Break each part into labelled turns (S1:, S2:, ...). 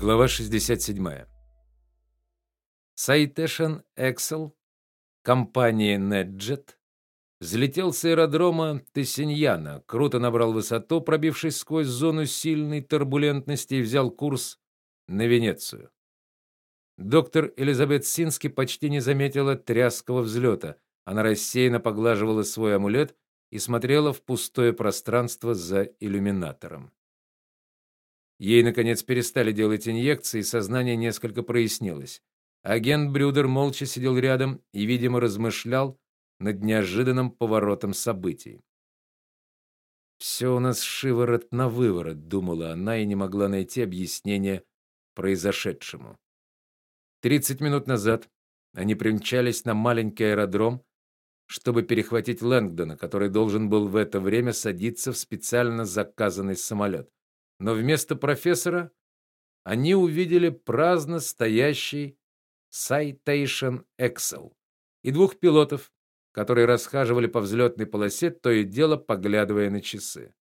S1: Глава 67. Citation Excel компании NetJet взлетел с аэродрома Тессиньяна, круто набрал высоту, пробившись сквозь зону сильной турбулентности и взял курс на Венецию. Доктор Элизабет Сински почти не заметила тряского взлета. Она рассеянно поглаживала свой амулет и смотрела в пустое пространство за иллюминатором. Ей наконец перестали делать инъекции, и сознание несколько прояснилось. Агент Брюдер молча сидел рядом и, видимо, размышлял над неожиданным поворотом событий. «Все у нас шиворот на выворот, думала она и не могла найти объяснения произошедшему. Тридцать минут назад они примчались на маленький аэродром, чтобы перехватить Лэнгдона, который должен был в это время садиться в специально заказанный самолет но вместо профессора они увидели праздно стоящий Citation Excel и двух пилотов, которые расхаживали по взлетной полосе, то и дело поглядывая на часы.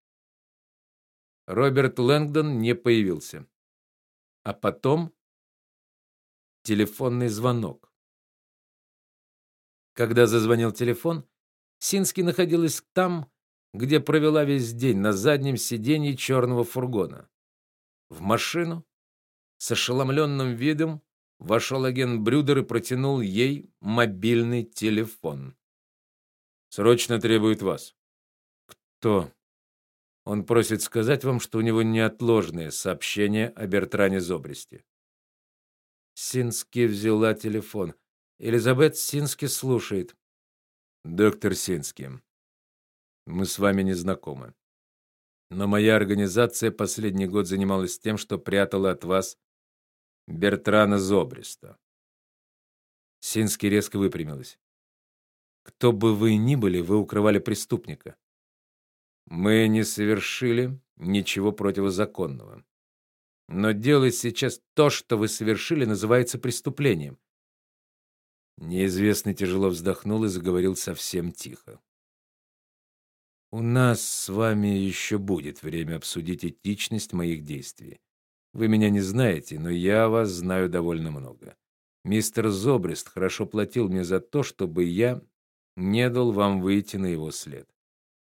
S1: Роберт Лэнгдон не появился. А потом телефонный звонок. Когда зазвонил телефон, Синский находилась там, где провела весь день на заднем сиденье черного фургона. В машину с ошеломленным видом вошел агент Брюдер и протянул ей мобильный телефон. Срочно требует вас. Кто? Он просит сказать вам, что у него неотложное сообщение о Бертране Зобрести. Сински взяла телефон. Элизабет Сински слушает. Доктор Сински, мы с вами не знакомы. Но моя организация последний год занималась тем, что прятала от вас Бертрана Зобриста. Синский резко выпрямилась. Кто бы вы ни были, вы укрывали преступника. Мы не совершили ничего противозаконного. Но делать сейчас то, что вы совершили, называется преступлением. Неизвестный тяжело вздохнул и заговорил совсем тихо. У нас с вами еще будет время обсудить этичность моих действий. Вы меня не знаете, но я вас знаю довольно много. Мистер Зобрест хорошо платил мне за то, чтобы я не дал вам выйти на его след.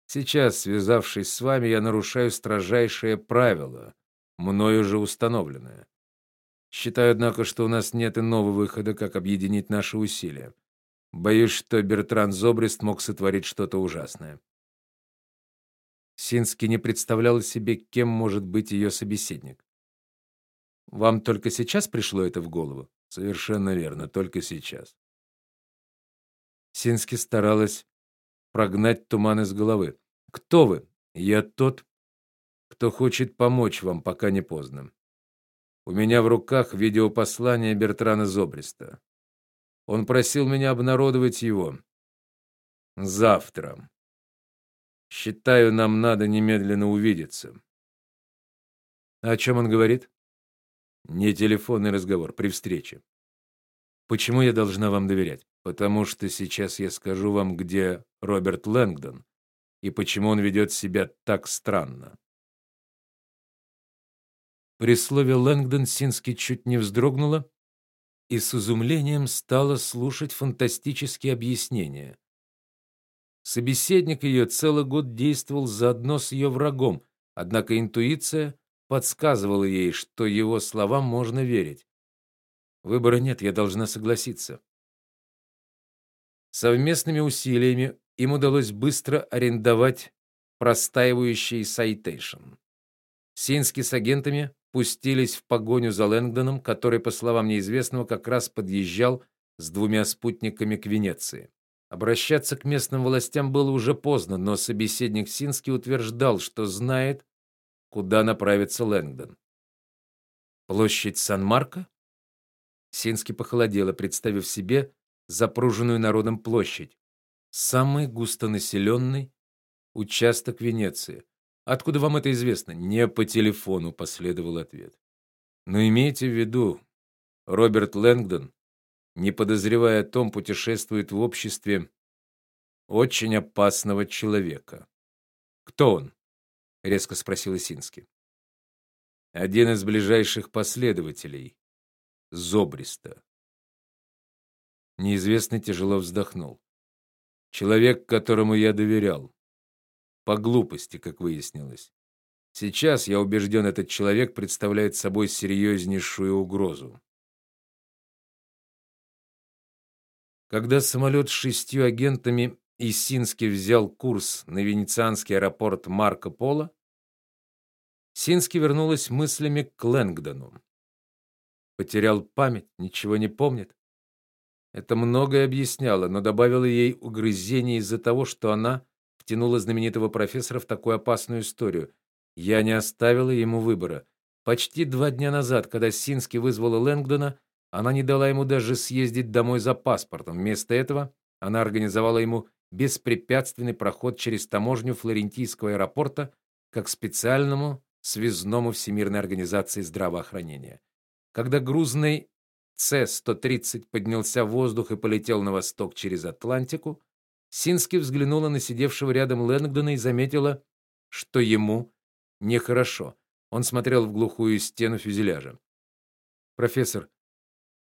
S1: Сейчас, связавшись с вами, я нарушаю строжайшее правило, мною уже установленное. Считаю, однако, что у нас нет иного выхода, как объединить наши усилия. Боюсь, что Бертран Зобрест мог сотворить что-то ужасное. Синский не представлял себе, кем может быть ее собеседник. Вам только сейчас пришло это в голову? Совершенно верно, только сейчас. Синский старалась прогнать туман из головы. Кто вы? Я тот, кто хочет помочь вам, пока не поздно. У меня в руках видеопослание Бертрана Зобриста. Он просил меня обнародовать его завтра. Считаю, нам надо немедленно увидеться. О чем он говорит? Не телефонный разговор при встрече. Почему я должна вам доверять? Потому что сейчас я скажу вам, где Роберт Лэнгдон и почему он ведет себя так странно. При слове Лэнгдон Синский чуть не вздрогнула и с изумлением стала слушать фантастические объяснения. Собеседник ее целый год действовал заодно с ее врагом, однако интуиция подсказывала ей, что его словам можно верить. Выбора нет, я должна согласиться. Совместными усилиями им удалось быстро арендовать простаивающий сайтейшн. Сински с агентами пустились в погоню за Лэнгдоном, который, по словам неизвестного, как раз подъезжал с двумя спутниками к Венеции. Обращаться к местным властям было уже поздно, но собеседник Синский утверждал, что знает, куда направится Лэнгдон. Площадь Сан-Марко? Синский похолодело, представив себе запруженную народом площадь, самый густонаселенный участок Венеции. Откуда вам это известно? Не по телефону, последовал ответ. Но имейте в виду, Роберт Лэнгдон не подозревая о том, путешествует в обществе очень опасного человека. Кто он? резко спросил Исинский. один из ближайших последователей Зобриста. Неизвестный тяжело вздохнул. Человек, которому я доверял. По глупости, как выяснилось. Сейчас, я убежден, этот человек представляет собой серьезнейшую угрозу. Когда самолет с шестью агентами из Сински взял курс на венецианский аэропорт Марко Поло, Сински вернулась мыслями к Лэнгдону. Потерял память, ничего не помнит. Это многое объясняло, но добавило ей угрызений из-за того, что она втянула знаменитого профессора в такую опасную историю. Я не оставила ему выбора. Почти два дня назад, когда Сински вызвала Лэнгдона, она не дала ему даже съездить домой за паспортом. Вместо этого она организовала ему беспрепятственный проход через таможню Флорентийского аэропорта как специальному связному Всемирной организации здравоохранения. Когда грузный С-130 поднялся в воздух и полетел на восток через Атлантику, Сински взглянула на сидевшего рядом Лэнгдона и заметила, что ему нехорошо. Он смотрел в глухую стену фюзеляжа. Профессор,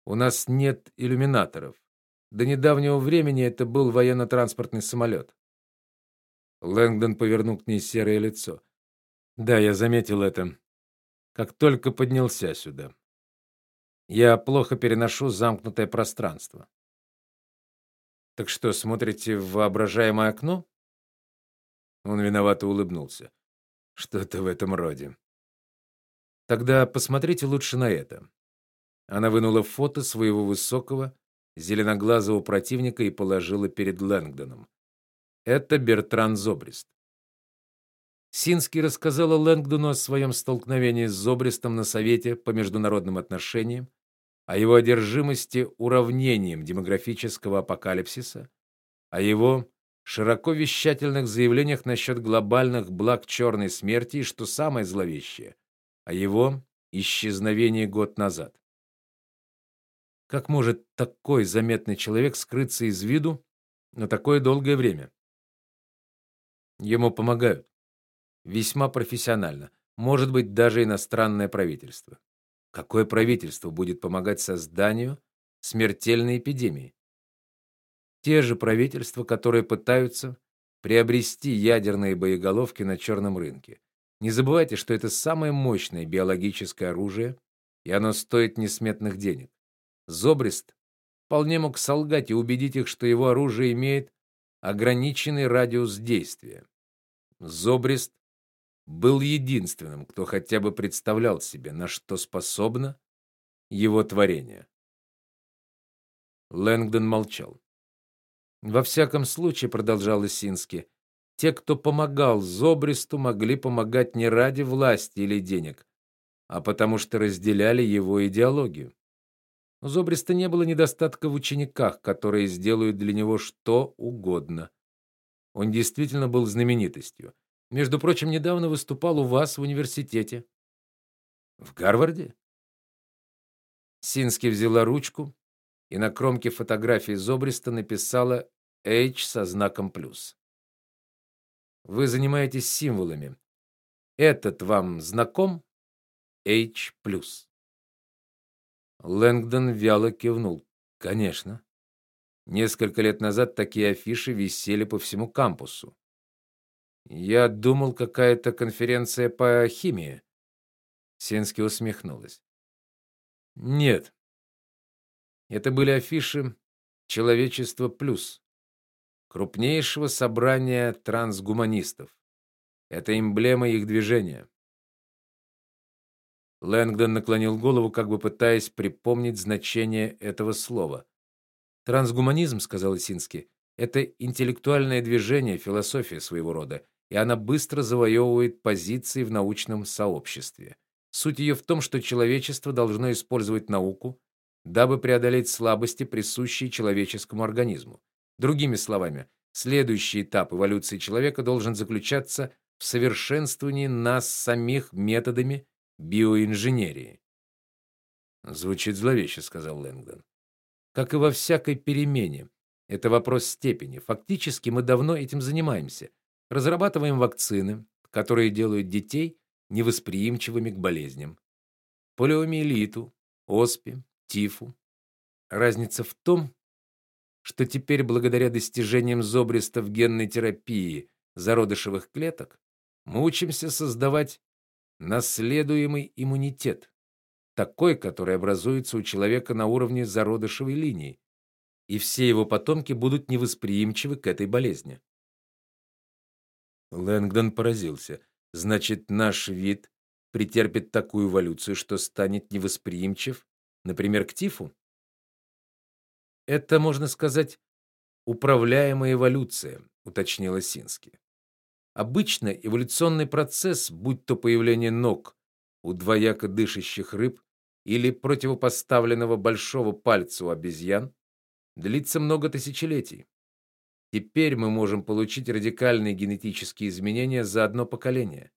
S1: у нас нет иллюминаторов. До недавнего времени это был военно-транспортный самолет». Лэнгдон повернул к ней серое лицо. Да, я заметил это, как только поднялся сюда. Я плохо переношу замкнутое пространство. Так что, смотрите в воображаемое окно? Он виновато улыбнулся. Что-то в этом роде. Тогда посмотрите лучше на это. Она вынула фото своего высокого, зеленоглазого противника и положила перед Лэнгдоном. Это Бертран Зобрист. Синский рассказала Лэнгдону о своем столкновении с Зобристом на совете по международным отношениям, о его одержимости уравнением демографического апокалипсиса, о его широко вещательных заявлениях насчет глобальных благ черной смерти и что самое зловещее, о его исчезновении год назад. Как может такой заметный человек скрыться из виду на такое долгое время? Ему помогают весьма профессионально, может быть, даже иностранное правительство. Какое правительство будет помогать созданию смертельной эпидемии? Те же правительства, которые пытаются приобрести ядерные боеголовки на черном рынке. Не забывайте, что это самое мощное биологическое оружие, и оно стоит несметных денег. Зобрист вполне мог солгать и убедить их, что его оружие имеет ограниченный радиус действия. Зобрист был единственным, кто хотя бы представлял себе, на что способно его творение. Лэнгдон молчал. Во всяком случае, продолжал Исинский, те, кто помогал Зобристу, могли помогать не ради власти или денег, а потому что разделяли его идеологию. У Зобриста не было недостатка в учениках, которые сделают для него что угодно. Он действительно был знаменитостью. Между прочим, недавно выступал у вас в университете. В Гарварде? Сински взяла ручку и на кромке фотографии Зобриста написала H со знаком плюс. Вы занимаетесь символами. Этот вам знаком? H+. Лэнгдон вяло кивнул. Конечно. Несколько лет назад такие афиши висели по всему кампусу. Я думал, какая-то конференция по химии. Сенский усмехнулась. Нет. Это были афиши Человечество плюс, крупнейшего собрания трансгуманистов. Это эмблема их движения. Лэнгдон наклонил голову, как бы пытаясь припомнить значение этого слова. Трансгуманизм, сказал Исинский, это интеллектуальное движение, философия своего рода и она быстро завоевывает позиции в научном сообществе. Суть ее в том, что человечество должно использовать науку, дабы преодолеть слабости, присущие человеческому организму. Другими словами, следующий этап эволюции человека должен заключаться в совершенствовании нас самих методами биоинженерии. Звучит зловеще, сказал Лэнгдон. Как и во всякой перемене, это вопрос степени. Фактически мы давно этим занимаемся разрабатываем вакцины, которые делают детей невосприимчивыми к болезням. Полиомиелиту, оспе, тифу. Разница в том, что теперь благодаря достижениям Зобриста в генной терапии зародышевых клеток мы учимся создавать наследуемый иммунитет, такой, который образуется у человека на уровне зародышевой линии, и все его потомки будут невосприимчивы к этой болезни. Лэнгдон поразился. Значит, наш вид претерпит такую эволюцию, что станет невосприимчив, например, к тифу? Это, можно сказать, управляемая эволюция, уточнила Сински. Обычно эволюционный процесс, будь то появление ног у двояко дышащих рыб или противопоставленного большого пальца у обезьян, длится много тысячелетий. Теперь мы можем получить радикальные генетические изменения за одно поколение.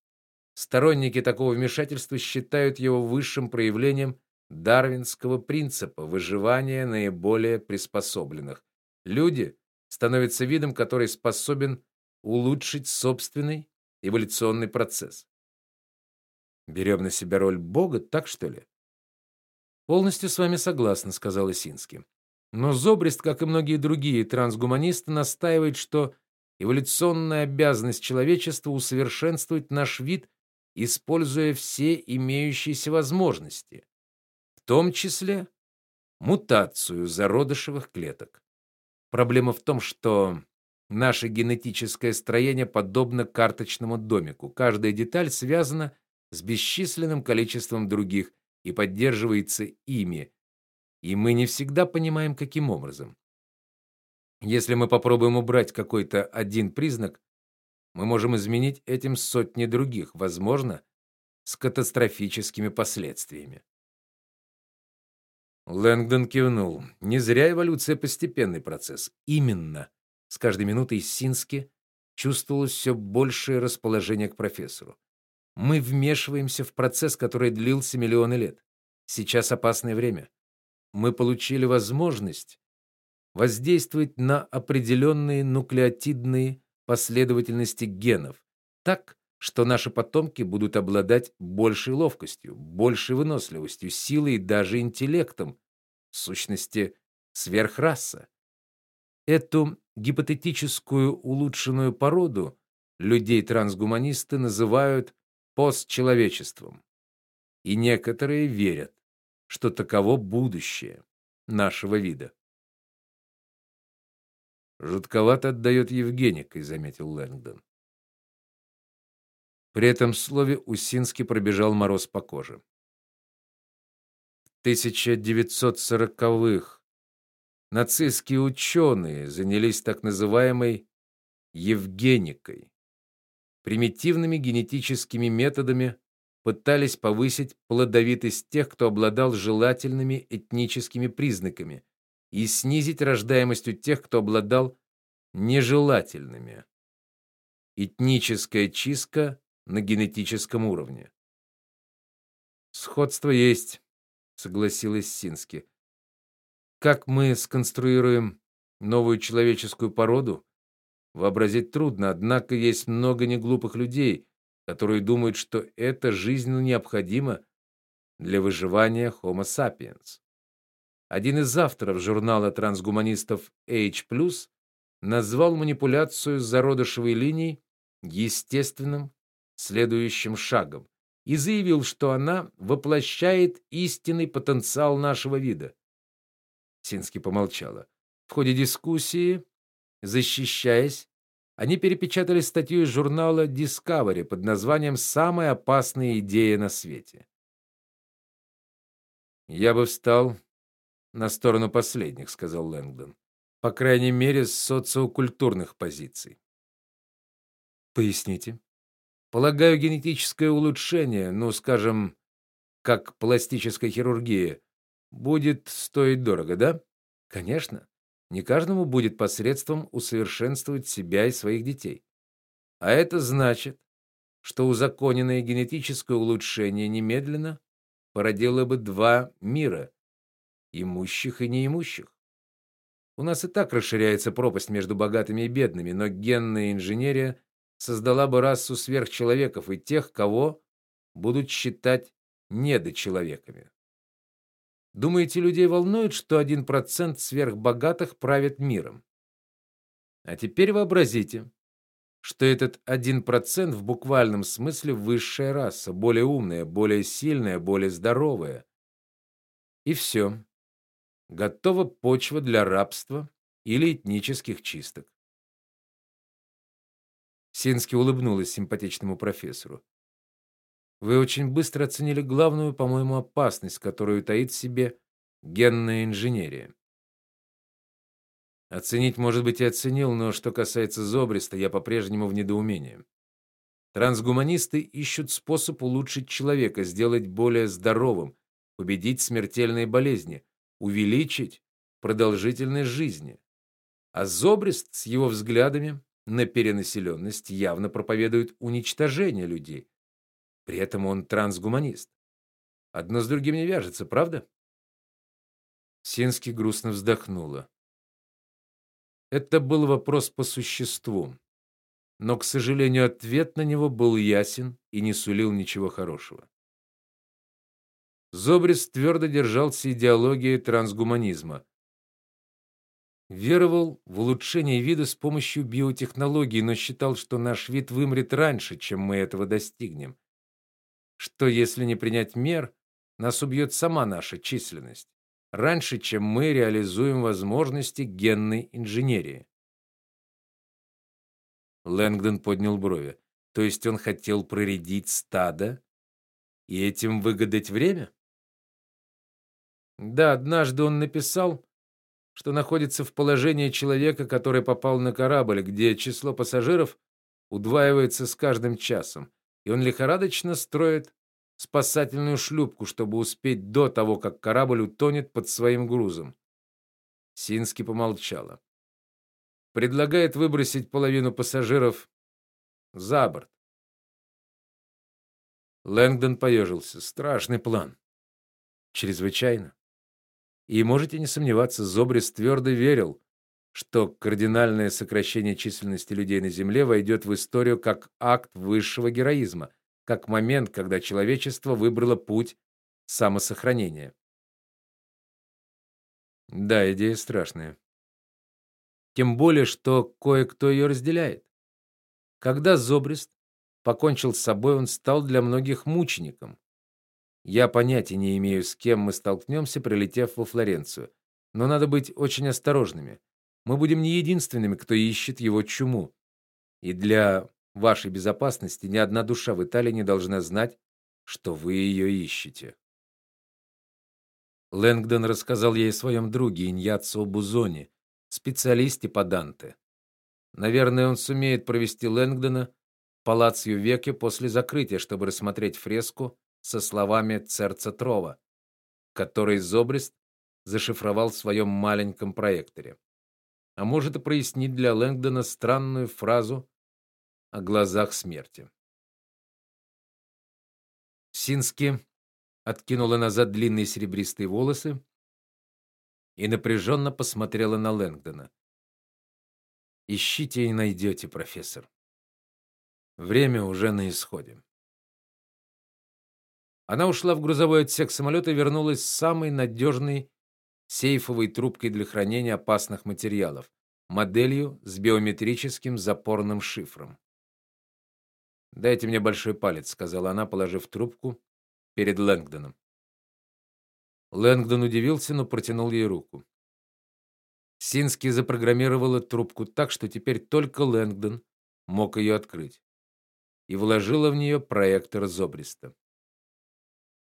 S1: Сторонники такого вмешательства считают его высшим проявлением дарвинского принципа выживания наиболее приспособленных. Люди становятся видом, который способен улучшить собственный эволюционный процесс. Берем на себя роль бога, так что ли? Полностью с вами согласна, сказала Сински. Но Зобрист, как и многие другие трансгуманисты, настаивает, что эволюционная обязанность человечества усовершенствовать наш вид, используя все имеющиеся возможности, в том числе мутацию зародышевых клеток. Проблема в том, что наше генетическое строение подобно карточному домику. Каждая деталь связана с бесчисленным количеством других и поддерживается ими, и мы не всегда понимаем, каким образом. Если мы попробуем убрать какой-то один признак, мы можем изменить этим сотни других, возможно, с катастрофическими последствиями. Лэнгдон кивнул. Не зря эволюция постепенный процесс. Именно. С каждой минутой Сински чувствовалось все большее расположение к профессору. Мы вмешиваемся в процесс, который длился миллионы лет. Сейчас опасное время мы получили возможность воздействовать на определенные нуклеотидные последовательности генов, так, что наши потомки будут обладать большей ловкостью, большей выносливостью, силой и даже интеллектом, в сущности, сверхраса. Эту гипотетическую улучшенную породу людей-трансгуманисты называют постчеловечеством. И некоторые верят, что таково будущее нашего вида. Жутковато отдает Евгеникой, заметил Лэнгдон. При этом слове у Сински пробежал мороз по коже. В 1940-х нацистские ученые занялись так называемой евгеникой, примитивными генетическими методами пытались повысить плодовитость тех, кто обладал желательными этническими признаками, и снизить рождаемость у тех, кто обладал нежелательными. Этническая чистка на генетическом уровне. Сходство есть, согласилась Сински. Как мы сконструируем новую человеческую породу, вообразить трудно, однако есть много неглупых людей, которые думают, что это жизненно необходимо для выживания Homo sapiens. Один из авторов журнала трансгуманистов H+ назвал манипуляцию зародышевой линией естественным следующим шагом и заявил, что она воплощает истинный потенциал нашего вида. Сински помолчала. В ходе дискуссии, защищаясь, они перепечатали статью из журнала Discovery под названием Самая опасная идея на свете. Я бы встал на сторону последних, сказал Лэнгдон. По крайней мере, с социокультурных позиций. Поясните. Полагаю, генетическое улучшение, ну, скажем, как пластическая хирургия, будет стоить дорого, да? Конечно. Не каждому будет посредством усовершенствовать себя и своих детей. А это значит, что узаконенное генетическое улучшение немедленно породило бы два мира: имущих и неимущих. У нас и так расширяется пропасть между богатыми и бедными, но генная инженерия создала бы расу сверхчеловеков и тех, кого будут считать недочеловеками. Думаете, людей волнует, что 1% сверхбогатых правит миром? А теперь вообразите, что этот 1% в буквальном смысле высшая раса, более умная, более сильная, более здоровая. И все. Готова почва для рабства или этнических чисток. Сински улыбнулась симпатичному профессору. Вы очень быстро оценили главную, по-моему, опасность, которую таит в себе генная инженерия. Оценить, может быть, и оценил, но что касается Зобриста, я по-прежнему в недоумении. Трансгуманисты ищут способ улучшить человека, сделать более здоровым, победить смертельные болезни, увеличить продолжительность жизни. А Зобрист с его взглядами на перенаселенность явно проповедует уничтожение людей. При этом он трансгуманист. Одно с другим не вяжется, правда? Синский грустно вздохнула. Это был вопрос по существу, но, к сожалению, ответ на него был ясен и не сулил ничего хорошего. Зобрис твердо держался идеологии трансгуманизма. Веровал в улучшение вида с помощью биотехнологий, но считал, что наш вид вымрет раньше, чем мы этого достигнем. Что если не принять мер, нас убьет сама наша численность раньше, чем мы реализуем возможности генной инженерии. Лэнгдон поднял брови. То есть он хотел проредить стадо и этим выгадать время? Да, однажды он написал, что находится в положении человека, который попал на корабль, где число пассажиров удваивается с каждым часом, и он лихорадочно строит спасательную шлюпку, чтобы успеть до того, как корабль утонет под своим грузом. Сински помолчала. Предлагает выбросить половину пассажиров за борт. Лэнгдон поежился. Страшный план. Чрезвычайно. И можете не сомневаться, Зобрис твердо верил, что кардинальное сокращение численности людей на Земле войдет в историю как акт высшего героизма, как момент, когда человечество выбрало путь самосохранения. Да, идея страшная. Тем более, что кое-кто ее разделяет. Когда Зобрист покончил с собой, он стал для многих мучеником. Я понятия не имею, с кем мы столкнемся, прилетев во Флоренцию, но надо быть очень осторожными. Мы будем не единственными, кто ищет его чуму. И для вашей безопасности ни одна душа в Италии не должна знать, что вы ее ищете. Лэнгдон рассказал ей о своем друге Иньяцо Бузони, специалисте по Данте. Наверное, он сумеет провести Лэнгдона в палаццо Веке после закрытия, чтобы рассмотреть фреску со словами Церца Трова, который Зобрист зашифровал в своем маленьком проекторе. А может и прояснить для Лэнгдона странную фразу о глазах смерти. Сински откинула назад длинные серебристые волосы и напряженно посмотрела на Лэнгдона. Ищите и найдете, профессор. Время уже на исходе. Она ушла в грузовой отсек самолета и вернулась с самой надежной сейфовой трубкой для хранения опасных материалов, моделью с биометрическим запорным шифром. Дайте мне большой палец, сказала она, положив трубку перед Лэнгдоном. Лэнгдон удивился, но протянул ей руку. Сински запрограммировала трубку так, что теперь только Лэнгдон мог ее открыть, и вложила в нее проектор Зобриста.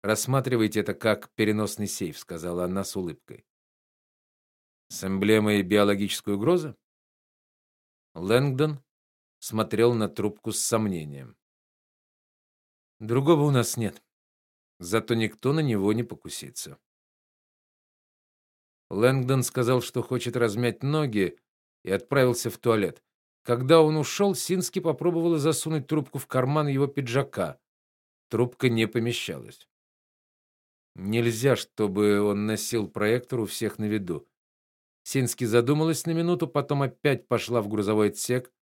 S1: Рассматривайте это как переносный сейф, сказала она с улыбкой. С эмблемой биологической угрозы? Лэнгдон смотрел на трубку с сомнением. Другого у нас нет. Зато никто на него не покусится. Лэнгдон сказал, что хочет размять ноги, и отправился в туалет. Когда он ушел, Сински попробовала засунуть трубку в карман его пиджака. Трубка не помещалась. Нельзя, чтобы он носил проектор у всех на виду. Сински задумалась на минуту, потом опять пошла в грузовой отсек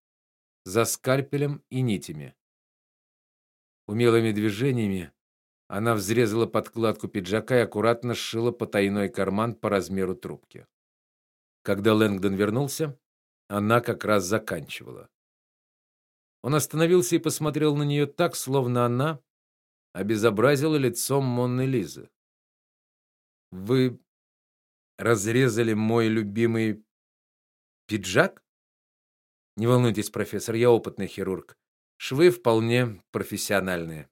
S1: за скальпелем и нитями. Умелыми движениями Она взрезала подкладку пиджака и аккуратно сшила потайной карман по размеру трубки. Когда Лэнгдон вернулся, она как раз заканчивала. Он остановился и посмотрел на нее так, словно она обезобразила лицом Монны Лизы. Вы разрезали мой любимый пиджак? Не волнуйтесь, профессор, я опытный хирург. Швы вполне профессиональные.